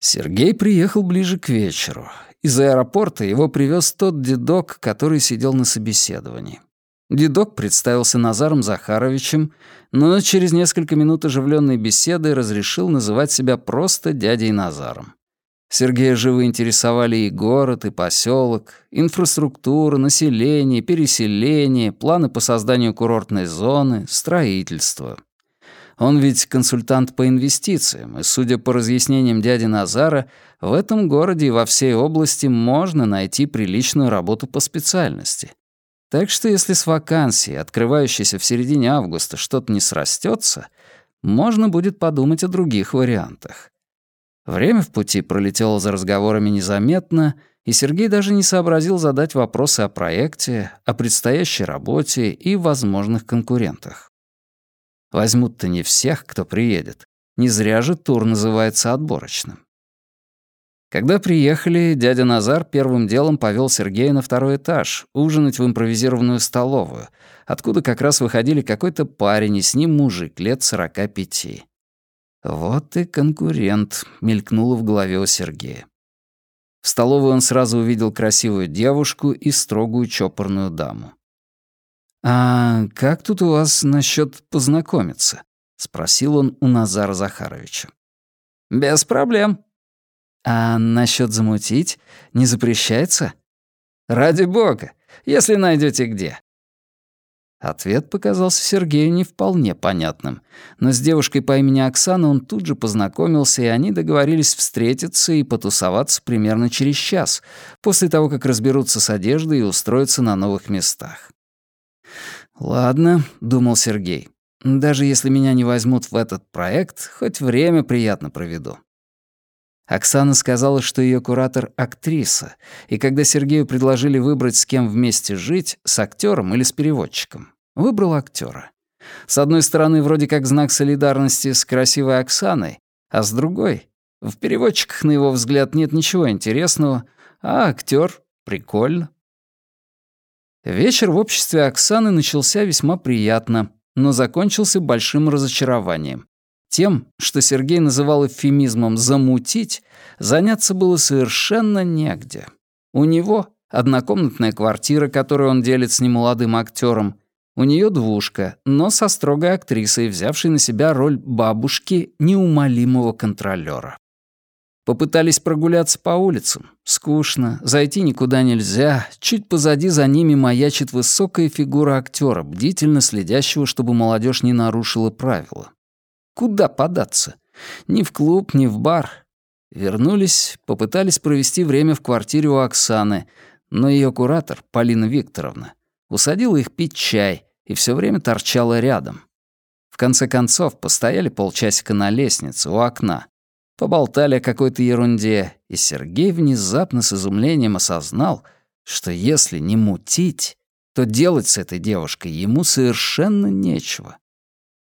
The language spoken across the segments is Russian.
Сергей приехал ближе к вечеру. Из аэропорта его привез тот дедок, который сидел на собеседовании. Дедок представился Назаром Захаровичем, но через несколько минут оживленной беседы разрешил называть себя просто дядей Назаром. Сергея живо интересовали и город, и поселок, инфраструктура, население, переселение, планы по созданию курортной зоны, строительство. Он ведь консультант по инвестициям, и, судя по разъяснениям дяди Назара, в этом городе и во всей области можно найти приличную работу по специальности. Так что если с вакансией, открывающейся в середине августа, что-то не срастется, можно будет подумать о других вариантах. Время в пути пролетело за разговорами незаметно, и Сергей даже не сообразил задать вопросы о проекте, о предстоящей работе и возможных конкурентах. Возьмут-то не всех, кто приедет. Не зря же тур называется отборочным. Когда приехали, дядя Назар первым делом повел Сергея на второй этаж, ужинать в импровизированную столовую, откуда как раз выходили какой-то парень и с ним мужик лет сорока пяти. «Вот и конкурент», — мелькнуло в голове у Сергея. В столовой он сразу увидел красивую девушку и строгую чопорную даму. «А как тут у вас насчет познакомиться?» — спросил он у Назара Захаровича. «Без проблем». «А насчет замутить не запрещается?» «Ради бога, если найдете где». Ответ показался Сергею не вполне понятным, но с девушкой по имени Оксана он тут же познакомился, и они договорились встретиться и потусоваться примерно через час, после того, как разберутся с одеждой и устроятся на новых местах. «Ладно», — думал Сергей, — «даже если меня не возьмут в этот проект, хоть время приятно проведу». Оксана сказала, что ее куратор — актриса, и когда Сергею предложили выбрать, с кем вместе жить, с актером или с переводчиком, выбрал актера. С одной стороны, вроде как знак солидарности с красивой Оксаной, а с другой — в переводчиках, на его взгляд, нет ничего интересного, а актер — прикольно. Вечер в обществе Оксаны начался весьма приятно, но закончился большим разочарованием. Тем, что Сергей называл эвфемизмом «замутить», заняться было совершенно негде. У него однокомнатная квартира, которую он делит с немолодым актером, у нее двушка, но со строгой актрисой, взявшей на себя роль бабушки неумолимого контролера. Попытались прогуляться по улицам. Скучно, зайти никуда нельзя. Чуть позади за ними маячит высокая фигура актера, бдительно следящего, чтобы молодежь не нарушила правила. Куда податься? Ни в клуб, ни в бар. Вернулись, попытались провести время в квартире у Оксаны, но ее куратор, Полина Викторовна, усадила их пить чай и все время торчала рядом. В конце концов, постояли полчасика на лестнице у окна, Поболтали о какой-то ерунде, и Сергей внезапно с изумлением осознал, что если не мутить, то делать с этой девушкой ему совершенно нечего.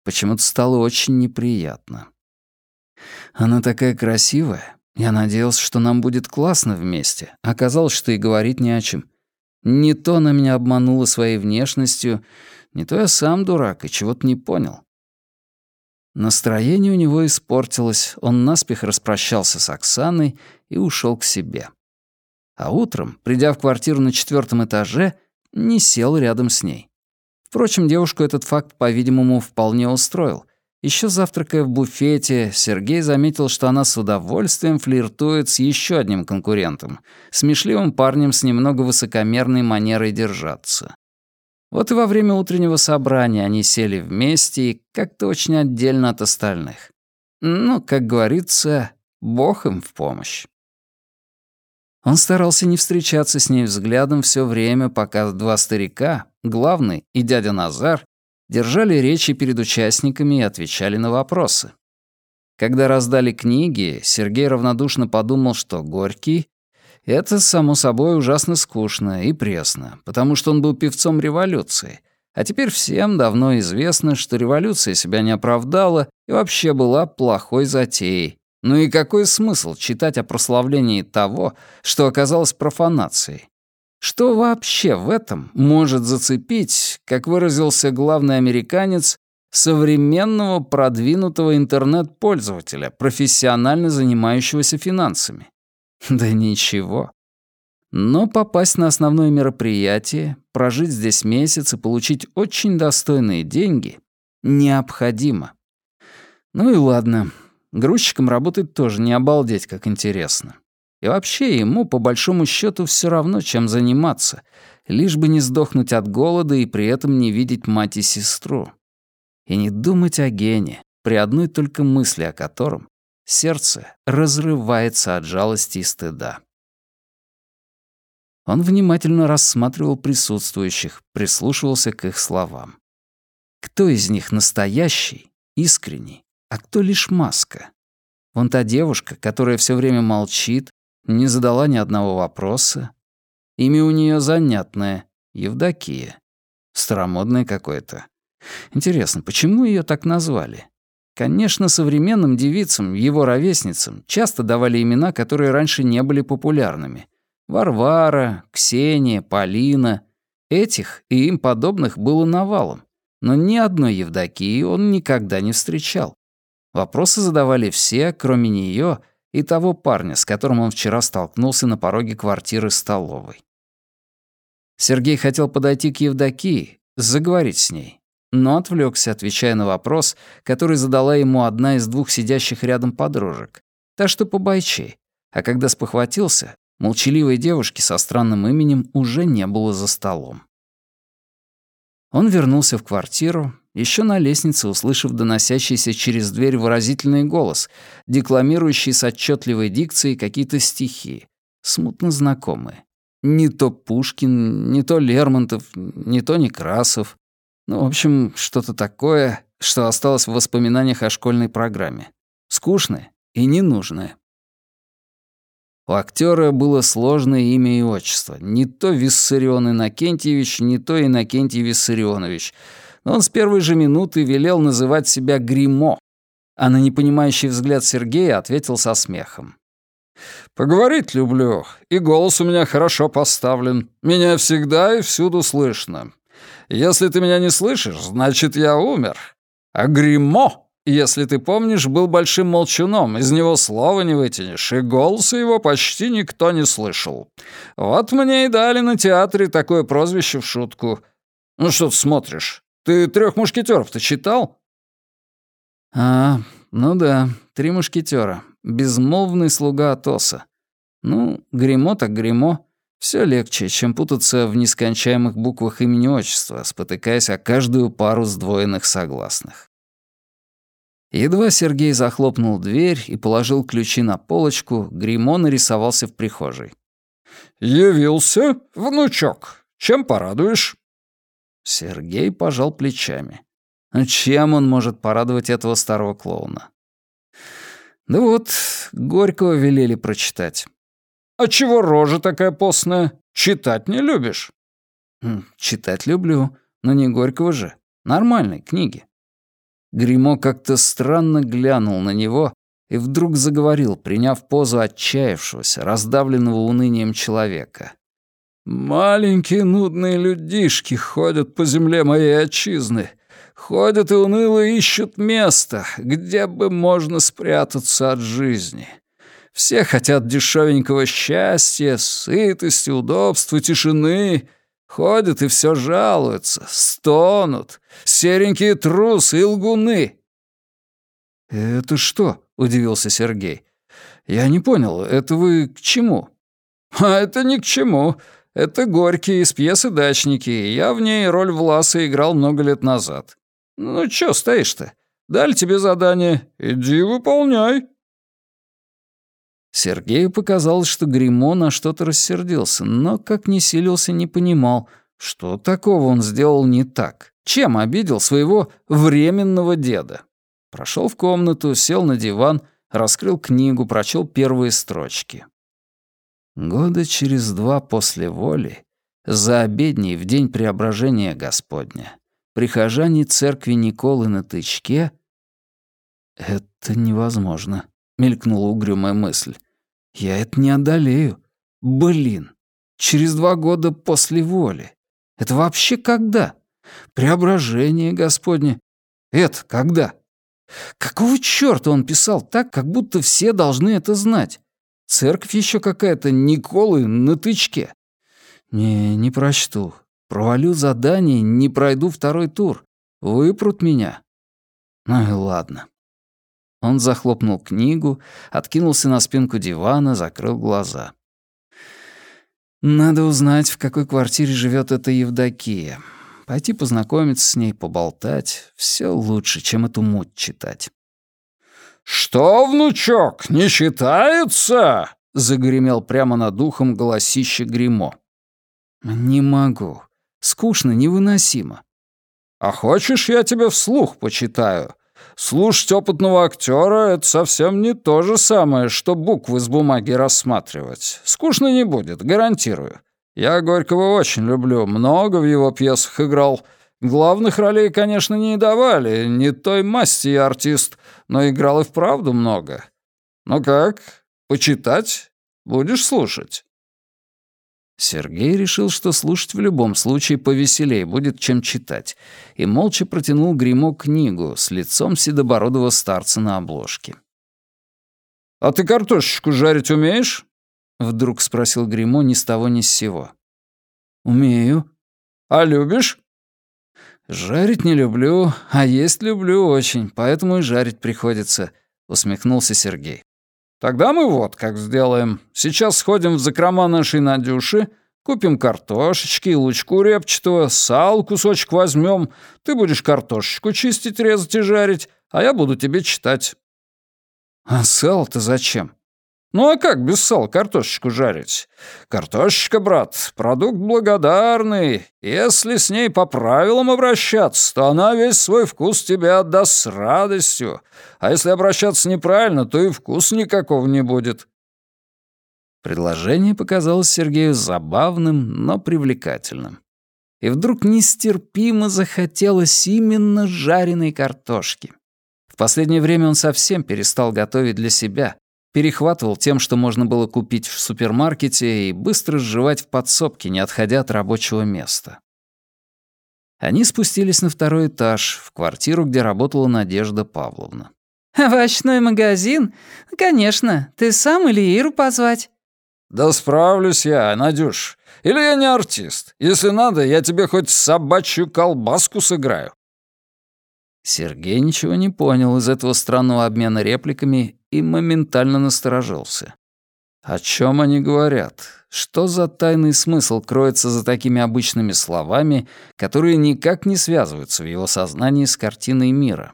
Почему-то стало очень неприятно. Она такая красивая. Я надеялся, что нам будет классно вместе. Оказалось, что и говорить не о чем. Не то она меня обманула своей внешностью, не то я сам дурак и чего-то не понял. Настроение у него испортилось, он наспех распрощался с Оксаной и ушел к себе. А утром, придя в квартиру на четвертом этаже, не сел рядом с ней. Впрочем, девушку этот факт, по-видимому, вполне устроил. Еще завтракая в буфете, Сергей заметил, что она с удовольствием флиртует с еще одним конкурентом, смешливым парнем с немного высокомерной манерой держаться. Вот и во время утреннего собрания они сели вместе и как-то очень отдельно от остальных. Ну, как говорится, бог им в помощь. Он старался не встречаться с ней взглядом все время, пока два старика, главный и дядя Назар, держали речи перед участниками и отвечали на вопросы. Когда раздали книги, Сергей равнодушно подумал, что Горький это, само собой, ужасно скучно и пресно, потому что он был певцом революции. А теперь всем давно известно, что революция себя не оправдала и вообще была плохой затеей. Ну и какой смысл читать о прославлении того, что оказалось профанацией? Что вообще в этом может зацепить, как выразился главный американец, современного продвинутого интернет-пользователя, профессионально занимающегося финансами. Да ничего. Но попасть на основное мероприятие, прожить здесь месяц и получить очень достойные деньги необходимо. Ну и ладно, грузчиком работать тоже не обалдеть, как интересно. И вообще ему, по большому счету, все равно, чем заниматься, лишь бы не сдохнуть от голода и при этом не видеть мать и сестру. И не думать о Гене, при одной только мысли о котором сердце разрывается от жалости и стыда. Он внимательно рассматривал присутствующих, прислушивался к их словам. Кто из них настоящий, искренний, а кто лишь маска? Вон та девушка, которая все время молчит, не задала ни одного вопроса. Имя у нее занятное — Евдокия. Старомодное какое-то. Интересно, почему ее так назвали? Конечно, современным девицам, его ровесницам, часто давали имена, которые раньше не были популярными. Варвара, Ксения, Полина. Этих и им подобных было навалом. Но ни одной Евдокии он никогда не встречал. Вопросы задавали все, кроме нее и того парня, с которым он вчера столкнулся на пороге квартиры столовой. Сергей хотел подойти к Евдокии, заговорить с ней, но отвлекся, отвечая на вопрос, который задала ему одна из двух сидящих рядом подружек, та что побойчей, а когда спохватился, молчаливой девушки со странным именем уже не было за столом. Он вернулся в квартиру, еще на лестнице услышав доносящийся через дверь выразительный голос, декламирующий с отчетливой дикцией какие-то стихи, смутно знакомые. Не то Пушкин, не то Лермонтов, не то Некрасов. Ну, в общем, что-то такое, что осталось в воспоминаниях о школьной программе. Скучное и ненужное. У актера было сложное имя и отчество. Не то Виссарион Иннокентьевич, не то Иннокентий Виссарионович — но он с первой же минуты велел называть себя Гримо, а на непонимающий взгляд Сергея ответил со смехом. «Поговорить люблю, и голос у меня хорошо поставлен. Меня всегда и всюду слышно. Если ты меня не слышишь, значит, я умер. А Гримо, если ты помнишь, был большим молчуном, из него слова не вытянешь, и голоса его почти никто не слышал. Вот мне и дали на театре такое прозвище в шутку. Ну что ты смотришь? Ты трех мушкетеров-то читал?» «А, ну да, три мушкетера. Безмолвный слуга Атоса. Ну, гримо так гримо. Все легче, чем путаться в нескончаемых буквах имени-отчества, спотыкаясь о каждую пару сдвоенных согласных. Едва Сергей захлопнул дверь и положил ключи на полочку, гримо нарисовался в прихожей. «Явился, внучок. Чем порадуешь?» Сергей пожал плечами. Ну, чем он может порадовать этого старого клоуна? Да вот, Горького велели прочитать. «А чего рожа такая постная? Читать не любишь?» «Хм, «Читать люблю, но не Горького же. Нормальной книги». Гримо как-то странно глянул на него и вдруг заговорил, приняв позу отчаявшегося, раздавленного унынием человека. Маленькие нудные людишки ходят по земле моей отчизны. Ходят и уныло ищут место, где бы можно спрятаться от жизни. Все хотят дешевенького счастья, сытости, удобства, тишины. Ходят и все жалуются, стонут. Серенькие трусы и лгуны. «Это что?» — удивился Сергей. «Я не понял, это вы к чему?» «А это ни к чему. Это Горький из пьесы «Дачники», я в ней роль Власа играл много лет назад. Ну чё стоишь-то? Дали тебе задание, иди выполняй». Сергею показалось, что Гримо на что-то рассердился, но, как не силился, не понимал, что такого он сделал не так. Чем обидел своего временного деда? Прошел в комнату, сел на диван, раскрыл книгу, прочел первые строчки. Года через два после воли, за обедней в день преображения Господня, прихожане церкви Николы на Тычке... «Это невозможно», — мелькнула угрюмая мысль. «Я это не одолею. Блин, через два года после воли. Это вообще когда? Преображение Господне. Это когда? Какого чёрта он писал так, как будто все должны это знать? Церковь еще какая-то, Николы на тычке. Не, не прочту. Провалю задание, не пройду второй тур. Выпрут меня. Ну и ладно. Он захлопнул книгу, откинулся на спинку дивана, закрыл глаза. Надо узнать, в какой квартире живет эта Евдокия. Пойти познакомиться с ней, поболтать. Все лучше, чем эту муть читать. «Что, внучок, не считается?» — загремел прямо над ухом голосище гримо «Не могу. Скучно, невыносимо». «А хочешь, я тебе вслух почитаю? Слушать опытного актера — это совсем не то же самое, что буквы с бумаги рассматривать. Скучно не будет, гарантирую. Я Горького очень люблю, много в его пьесах играл. Главных ролей, конечно, не давали, не той масти я артист, но играл и вправду много. Ну как, почитать? Будешь слушать?» Сергей решил, что слушать в любом случае повеселее будет, чем читать, и молча протянул гримо книгу с лицом седобородого старца на обложке. «А ты картошечку жарить умеешь?» — вдруг спросил гримо ни с того ни с сего. «Умею». «А любишь?» «Жарить не люблю, а есть люблю очень, поэтому и жарить приходится», — усмехнулся Сергей. Тогда мы вот как сделаем. Сейчас сходим в закрома нашей Надюши, купим картошечки, лучку репчатого, сал кусочек возьмем. Ты будешь картошечку чистить, резать и жарить, а я буду тебе читать». «А сало-то зачем?» Ну а как без сала картошечку жарить? Картошечка, брат, продукт благодарный. Если с ней по правилам обращаться, то она весь свой вкус тебе отдаст с радостью. А если обращаться неправильно, то и вкус никакого не будет. Предложение показалось Сергею забавным, но привлекательным. И вдруг нестерпимо захотелось именно жареной картошки. В последнее время он совсем перестал готовить для себя, перехватывал тем, что можно было купить в супермаркете, и быстро сживать в подсобке, не отходя от рабочего места. Они спустились на второй этаж, в квартиру, где работала Надежда Павловна. «Овощной магазин? Конечно. Ты сам или Иру позвать?» «Да справлюсь я, Надюш. Или я не артист. Если надо, я тебе хоть собачью колбаску сыграю». Сергей ничего не понял из этого странного обмена репликами и моментально насторожился. О чем они говорят? Что за тайный смысл кроется за такими обычными словами, которые никак не связываются в его сознании с картиной мира?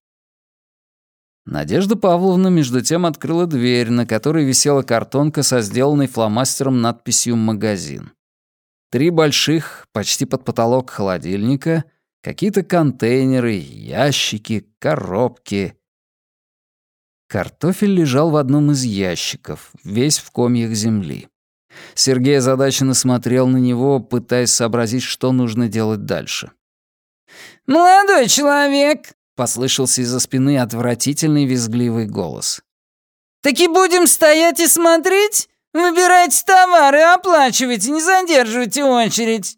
Надежда Павловна между тем открыла дверь, на которой висела картонка со сделанной фломастером надписью «Магазин». Три больших, почти под потолок холодильника — Какие-то контейнеры, ящики, коробки. Картофель лежал в одном из ящиков, весь в комьях земли. Сергей озадаченно смотрел на него, пытаясь сообразить, что нужно делать дальше. «Молодой человек!» — послышался из-за спины отвратительный визгливый голос. «Таки будем стоять и смотреть? Выбирайте товары, оплачивайте, не задерживайте очередь!»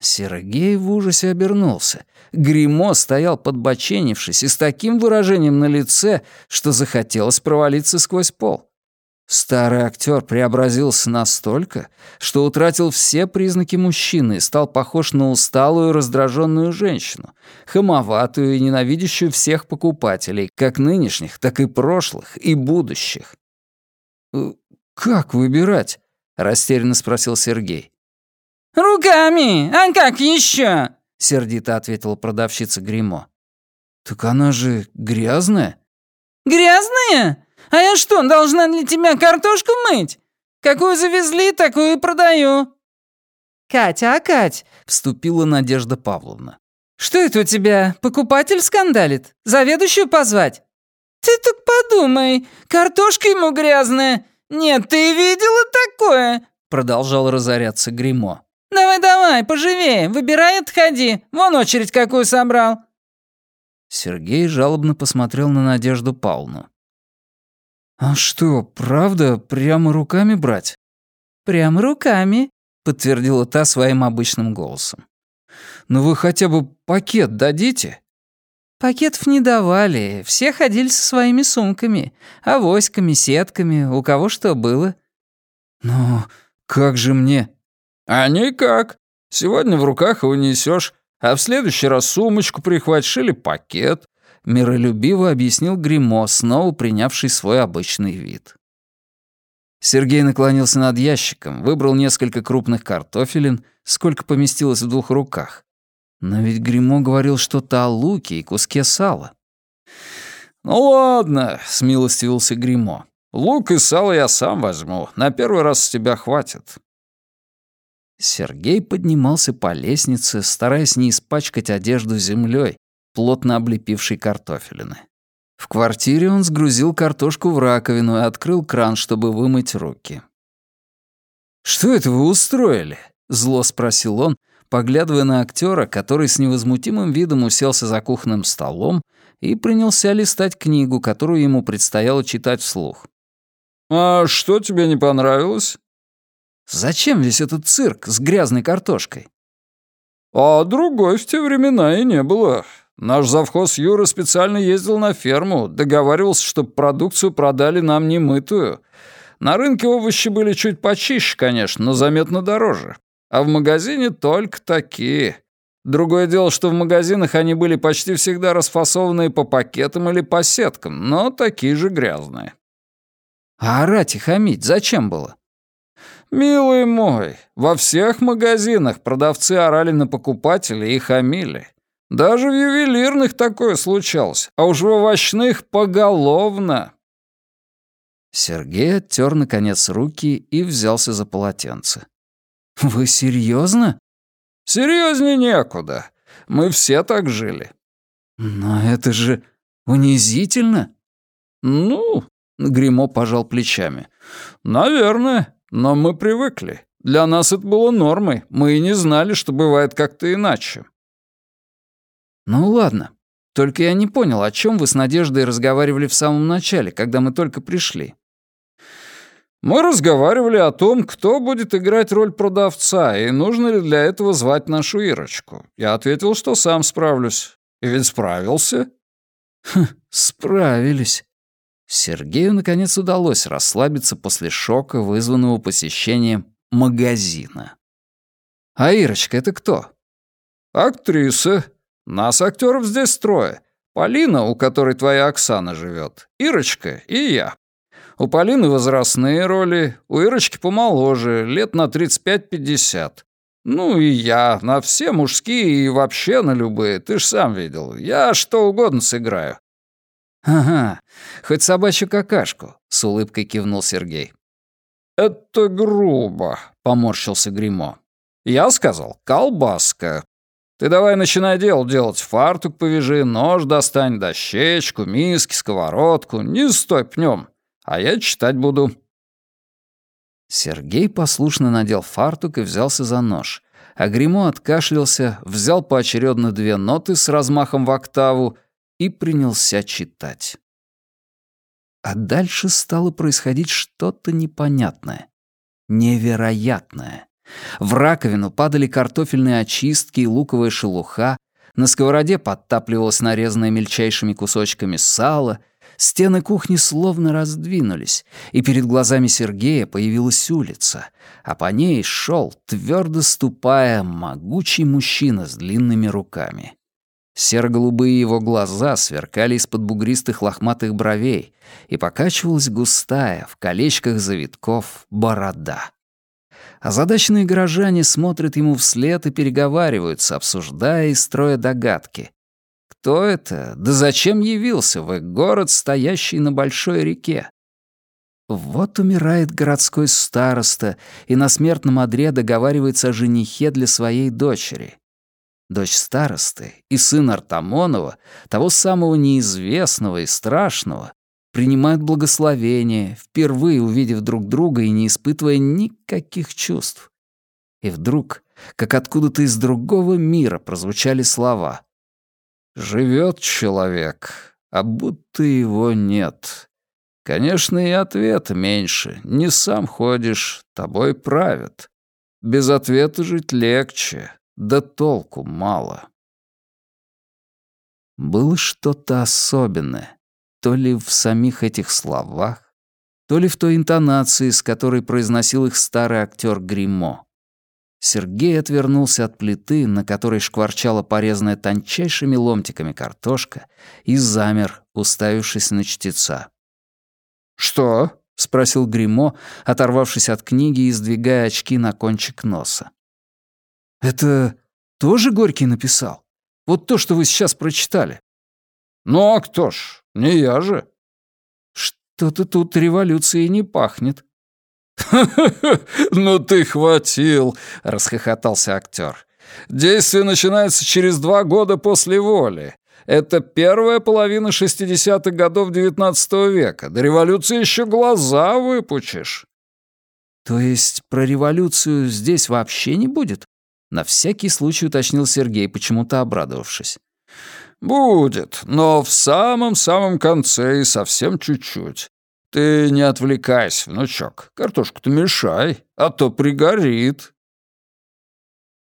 Сергей в ужасе обернулся. Гримо стоял подбоченившись и с таким выражением на лице, что захотелось провалиться сквозь пол. Старый актер преобразился настолько, что утратил все признаки мужчины и стал похож на усталую раздраженную женщину, хамоватую и ненавидящую всех покупателей, как нынешних, так и прошлых и будущих. «Э, «Как выбирать?» — растерянно спросил Сергей. «Руками! А как еще?» — сердито ответила продавщица гримо «Так она же грязная». «Грязная? А я что, должна для тебя картошку мыть? Какую завезли, такую и продаю». «Катя, а Кать?» — вступила Надежда Павловна. «Что это у тебя? Покупатель скандалит? Заведующую позвать?» «Ты так подумай, картошка ему грязная. Нет, ты видела такое?» Продолжал разоряться гримо «Давай-давай, поживее, выбирай и отходи. Вон очередь какую собрал». Сергей жалобно посмотрел на Надежду Павловну. «А что, правда, прямо руками брать?» «Прямо руками», — подтвердила та своим обычным голосом. «Ну вы хотя бы пакет дадите?» Пакетов не давали, все ходили со своими сумками, авоськами, сетками, у кого что было. Ну, как же мне? А никак. Сегодня в руках его несешь, а в следующий раз сумочку прихватишь или пакет. Миролюбиво объяснил Гримо, снова принявший свой обычный вид. Сергей наклонился над ящиком, выбрал несколько крупных картофелин, сколько поместилось в двух руках, но ведь Гримо говорил что-то о луке и куске сала. «Ну ладно», — смилостивился Гримо. «Лук и сало я сам возьму. На первый раз с тебя хватит». Сергей поднимался по лестнице, стараясь не испачкать одежду землей, плотно облепившей картофелины. В квартире он сгрузил картошку в раковину и открыл кран, чтобы вымыть руки. «Что это вы устроили?» — зло спросил он, поглядывая на актера, который с невозмутимым видом уселся за кухонным столом и принялся листать книгу, которую ему предстояло читать вслух. «А что тебе не понравилось?» «Зачем весь этот цирк с грязной картошкой?» «А другой в те времена и не было. Наш завхоз Юра специально ездил на ферму, договаривался, чтобы продукцию продали нам немытую. На рынке овощи были чуть почище, конечно, но заметно дороже. А в магазине только такие. Другое дело, что в магазинах они были почти всегда расфасованные по пакетам или по сеткам, но такие же грязные. А орать и хамить зачем было? «Милый мой, во всех магазинах продавцы орали на покупателей и хамили. Даже в ювелирных такое случалось, а уж в овощных поголовно». Сергей оттер наконец руки и взялся за полотенце. «Вы серьезно? Серьезнее некуда. Мы все так жили». «Но это же унизительно». «Ну...» — Гримо пожал плечами. «Наверное, но мы привыкли. Для нас это было нормой. Мы и не знали, что бывает как-то иначе». «Ну ладно. Только я не понял, о чем вы с Надеждой разговаривали в самом начале, когда мы только пришли». Мы разговаривали о том, кто будет играть роль продавца, и нужно ли для этого звать нашу Ирочку. Я ответил, что сам справлюсь. И ведь справился. Хм, справились. Сергею, наконец, удалось расслабиться после шока, вызванного посещением магазина. «А Ирочка — это кто?» «Актриса. Нас, актеров, здесь трое. Полина, у которой твоя Оксана живет, Ирочка и я. У Полины возрастные роли, у Ирочки помоложе, лет на 35-50. Ну и я, на все мужские и вообще на любые, ты ж сам видел. Я что угодно сыграю». «Ага, хоть собачью какашку», — с улыбкой кивнул Сергей. «Это грубо», — поморщился Гримо. «Я сказал, колбаска. Ты давай начинай дело делать. Фартук повяжи, нож достань, дощечку, миски, сковородку. Не стой пнем а я читать буду». Сергей послушно надел фартук и взялся за нож, а Гримо откашлялся, взял поочередно две ноты с размахом в октаву и принялся читать. А дальше стало происходить что-то непонятное, невероятное. В раковину падали картофельные очистки и луковая шелуха, на сковороде подтапливалось нарезанное мельчайшими кусочками сало — Стены кухни словно раздвинулись, и перед глазами Сергея появилась улица, а по ней шел, твердо ступая, могучий мужчина с длинными руками. Серо-голубые его глаза сверкали из-под бугристых лохматых бровей, и покачивалась густая, в колечках завитков, борода. Озадаченные горожане смотрят ему вслед и переговариваются, обсуждая и строя догадки. Кто это? Да зачем явился в их город, стоящий на большой реке? Вот умирает городской староста и на смертном одре договаривается о женихе для своей дочери. Дочь старосты и сын Артамонова, того самого неизвестного и страшного, принимают благословение, впервые увидев друг друга и не испытывая никаких чувств. И вдруг, как откуда-то из другого мира прозвучали слова Живет человек, а будто его нет. Конечно, и ответа меньше. Не сам ходишь, тобой правят. Без ответа жить легче, да толку мало. Было что-то особенное, то ли в самих этих словах, то ли в той интонации, с которой произносил их старый актер Гримо. Сергей отвернулся от плиты, на которой шкварчала порезанная тончайшими ломтиками картошка, и замер, уставившись на чтеца. «Что?» — спросил Гримо, оторвавшись от книги и сдвигая очки на кончик носа. «Это тоже Горький написал? Вот то, что вы сейчас прочитали?» «Ну а кто ж? Не я же». «Что-то тут революцией не пахнет». «Ха-ха-ха, ну ты хватил!» — расхохотался актер. «Действие начинается через два года после воли. Это первая половина 60-х годов XIX века. До революции еще глаза выпучишь». «То есть про революцию здесь вообще не будет?» На всякий случай уточнил Сергей, почему-то обрадовавшись. «Будет, но в самом-самом конце и совсем чуть-чуть. Ты не отвлекайся, внучок. Картошку-то мешай, а то пригорит».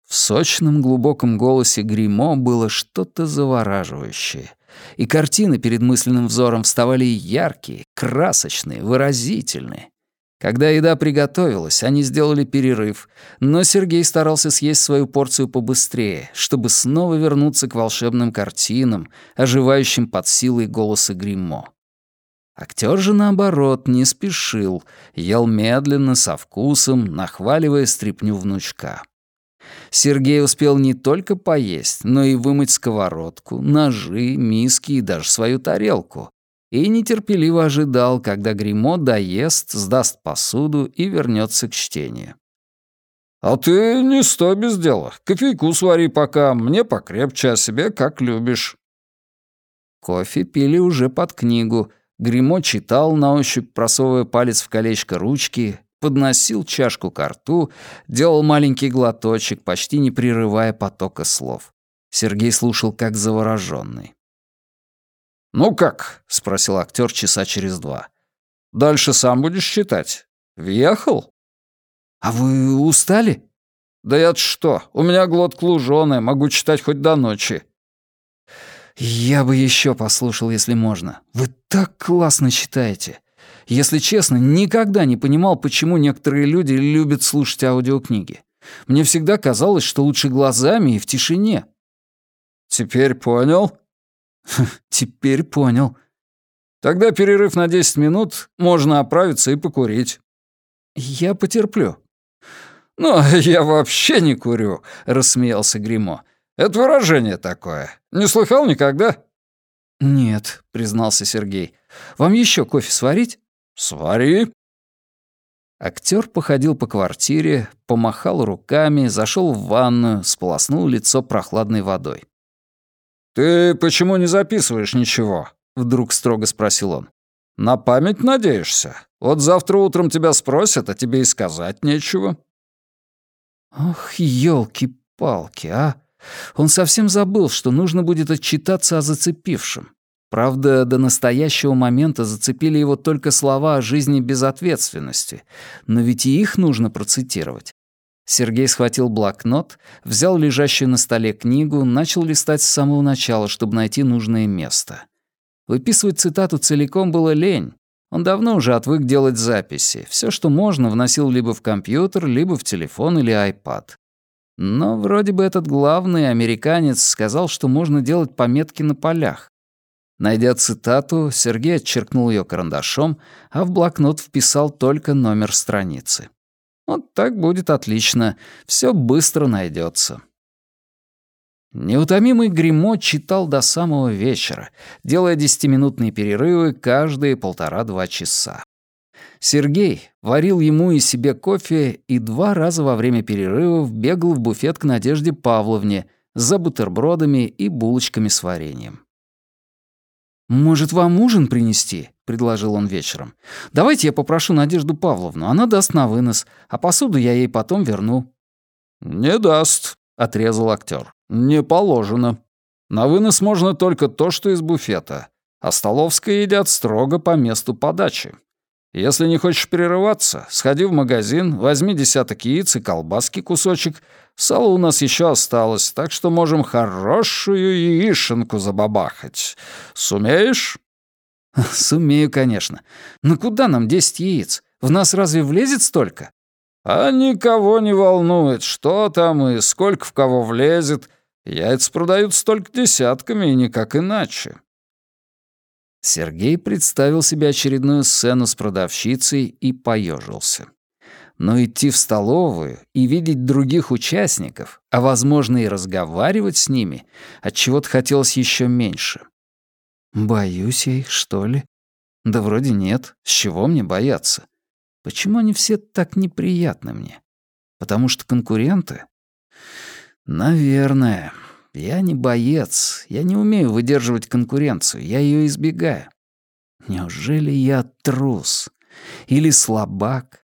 В сочном глубоком голосе гримо было что-то завораживающее. И картины перед мысленным взором вставали яркие, красочные, выразительные. Когда еда приготовилась, они сделали перерыв, но Сергей старался съесть свою порцию побыстрее, чтобы снова вернуться к волшебным картинам, оживающим под силой голоса гримо Актер же, наоборот, не спешил, ел медленно, со вкусом, нахваливая стряпню внучка. Сергей успел не только поесть, но и вымыть сковородку, ножи, миски и даже свою тарелку. И нетерпеливо ожидал, когда Гримо доест, сдаст посуду и вернется к чтению. «А ты не стой без дела. Кофейку свари пока, мне покрепче, а себе как любишь». Кофе пили уже под книгу. Гримо читал на ощупь, просовывая палец в колечко ручки, подносил чашку к рту, делал маленький глоточек, почти не прерывая потока слов. Сергей слушал как заворожённый. «Ну как?» — спросил актер часа через два. «Дальше сам будешь читать? Въехал?» «А вы устали?» «Да я что, у меня глотка лужёная, могу читать хоть до ночи». «Я бы еще послушал, если можно. Вы так классно читаете. Если честно, никогда не понимал, почему некоторые люди любят слушать аудиокниги. Мне всегда казалось, что лучше глазами и в тишине. Теперь понял? Теперь понял. Тогда перерыв на 10 минут, можно оправиться и покурить. Я потерплю. «Ну, я вообще не курю», — рассмеялся Гримо. «Это выражение такое. Не слыхал никогда?» «Нет», — признался Сергей. «Вам еще кофе сварить?» «Свари». Актер походил по квартире, помахал руками, зашел в ванную, сполоснул лицо прохладной водой. «Ты почему не записываешь ничего?» — вдруг строго спросил он. «На память надеешься? Вот завтра утром тебя спросят, а тебе и сказать нечего». «Ох, елки-палки, а! Он совсем забыл, что нужно будет отчитаться о зацепившем. Правда, до настоящего момента зацепили его только слова о жизни без ответственности, но ведь и их нужно процитировать. Сергей схватил блокнот, взял лежащую на столе книгу, начал листать с самого начала, чтобы найти нужное место. Выписывать цитату целиком было лень. Он давно уже отвык делать записи. Все, что можно, вносил либо в компьютер, либо в телефон или iPad. Но вроде бы этот главный американец сказал, что можно делать пометки на полях. Найдя цитату, Сергей отчеркнул ее карандашом, а в блокнот вписал только номер страницы. Вот так будет отлично, все быстро найдется. Неутомимый Гримо читал до самого вечера, делая десятиминутные перерывы каждые полтора-два часа. Сергей варил ему и себе кофе и два раза во время перерывов бегал в буфет к Надежде Павловне за бутербродами и булочками с вареньем. «Может, вам ужин принести?» — предложил он вечером. «Давайте я попрошу Надежду Павловну, она даст на вынос, а посуду я ей потом верну». «Не даст», — отрезал актер. «Не положено. На вынос можно только то, что из буфета, а столовское едят строго по месту подачи. Если не хочешь перерываться, сходи в магазин, возьми десяток яиц и колбаски кусочек. Сало у нас еще осталось, так что можем хорошую яишенку забабахать. Сумеешь?» «Сумею, конечно. Но куда нам десять яиц? В нас разве влезет столько?» «А никого не волнует, что там и сколько в кого влезет. Яйца продаются только десятками и никак иначе». Сергей представил себе очередную сцену с продавщицей и поежился. Но идти в столовую и видеть других участников, а, возможно, и разговаривать с ними, от чего то хотелось еще меньше. Боюсь я их, что ли? Да вроде нет. С чего мне бояться? Почему они все так неприятны мне? Потому что конкуренты? Наверное. Я не боец, я не умею выдерживать конкуренцию, я ее избегаю. Неужели я трус? Или слабак?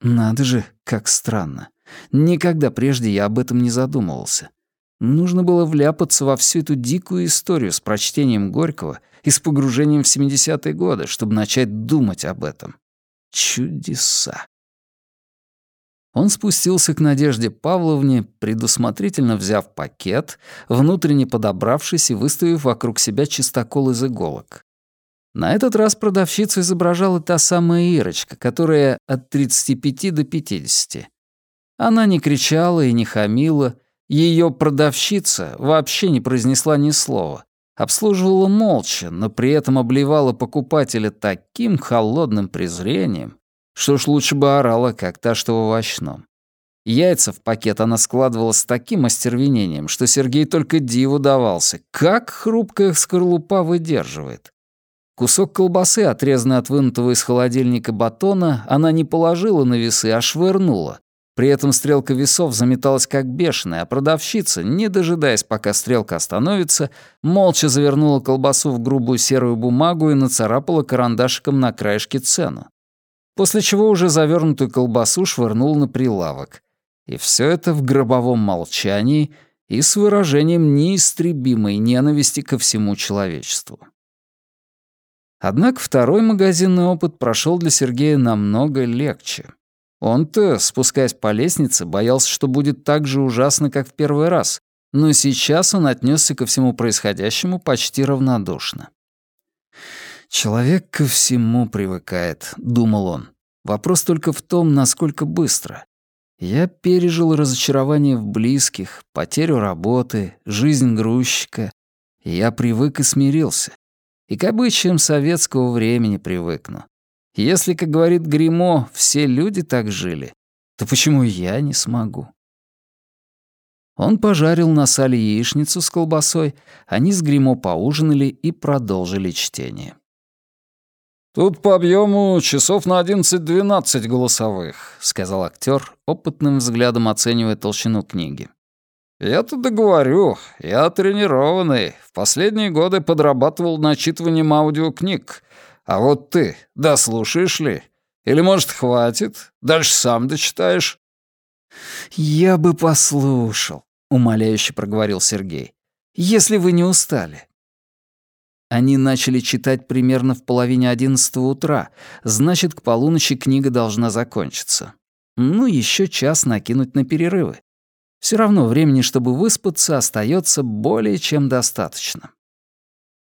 Надо же, как странно. Никогда прежде я об этом не задумывался. Нужно было вляпаться во всю эту дикую историю с прочтением Горького и с погружением в 70-е годы, чтобы начать думать об этом. Чудеса. Он спустился к Надежде Павловне, предусмотрительно взяв пакет, внутренне подобравшись и выставив вокруг себя чистокол из иголок. На этот раз продавщица изображала та самая Ирочка, которая от 35 до 50. Она не кричала и не хамила, ее продавщица вообще не произнесла ни слова, обслуживала молча, но при этом обливала покупателя таким холодным презрением, что уж лучше бы орала, как та, что в овощном. Яйца в пакет она складывала с таким остервенением, что Сергей только диву давался. Как хрупкая скорлупа выдерживает. Кусок колбасы, отрезанный от вынутого из холодильника батона, она не положила на весы, а швырнула. При этом стрелка весов заметалась как бешеная, а продавщица, не дожидаясь, пока стрелка остановится, молча завернула колбасу в грубую серую бумагу и нацарапала карандашиком на краешке цену после чего уже завернутую колбасу швырнул на прилавок. И все это в гробовом молчании и с выражением неистребимой ненависти ко всему человечеству. Однако второй магазинный опыт прошел для Сергея намного легче. Он-то, спускаясь по лестнице, боялся, что будет так же ужасно, как в первый раз, но сейчас он отнесся ко всему происходящему почти равнодушно. «Человек ко всему привыкает», — думал он. «Вопрос только в том, насколько быстро. Я пережил разочарование в близких, потерю работы, жизнь грузчика. Я привык и смирился. И к обычаям советского времени привыкну. Если, как говорит Гримо, все люди так жили, то почему я не смогу?» Он пожарил на сале яичницу с колбасой, они с Гримо поужинали и продолжили чтение. «Тут по объему часов на 11-12 голосовых», — сказал актер, опытным взглядом оценивая толщину книги. «Я-то договорю, я тренированный, в последние годы подрабатывал начитыванием аудиокниг. А вот ты, дослушаешь ли? Или, может, хватит? Дальше сам дочитаешь?» «Я бы послушал», — умоляюще проговорил Сергей. «Если вы не устали. Они начали читать примерно в половине одиннадцатого утра, значит, к полуночи книга должна закончиться. Ну, еще час накинуть на перерывы. Все равно времени, чтобы выспаться, остается более чем достаточно.